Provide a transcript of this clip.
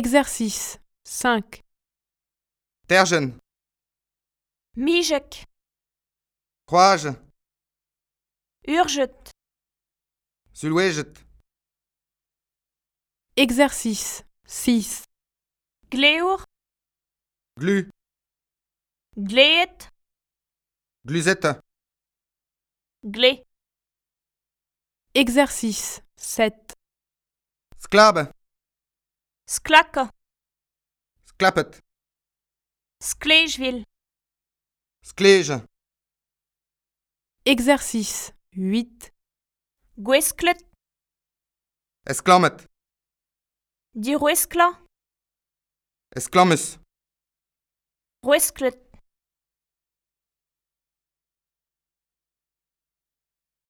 Exercice 5. Tergen, Mijek, Croage, Urget, Sulweget, Exercice 6. Gleur, Glu, Gleet, Gluzette, Glé, Exercice 7. Sklabe, Sklaka, Sklapet, Skleesville, Sklege, Exercice 8. Gwesklet, Esklamet, Di Rueskla, Esklamus, Ruesklet,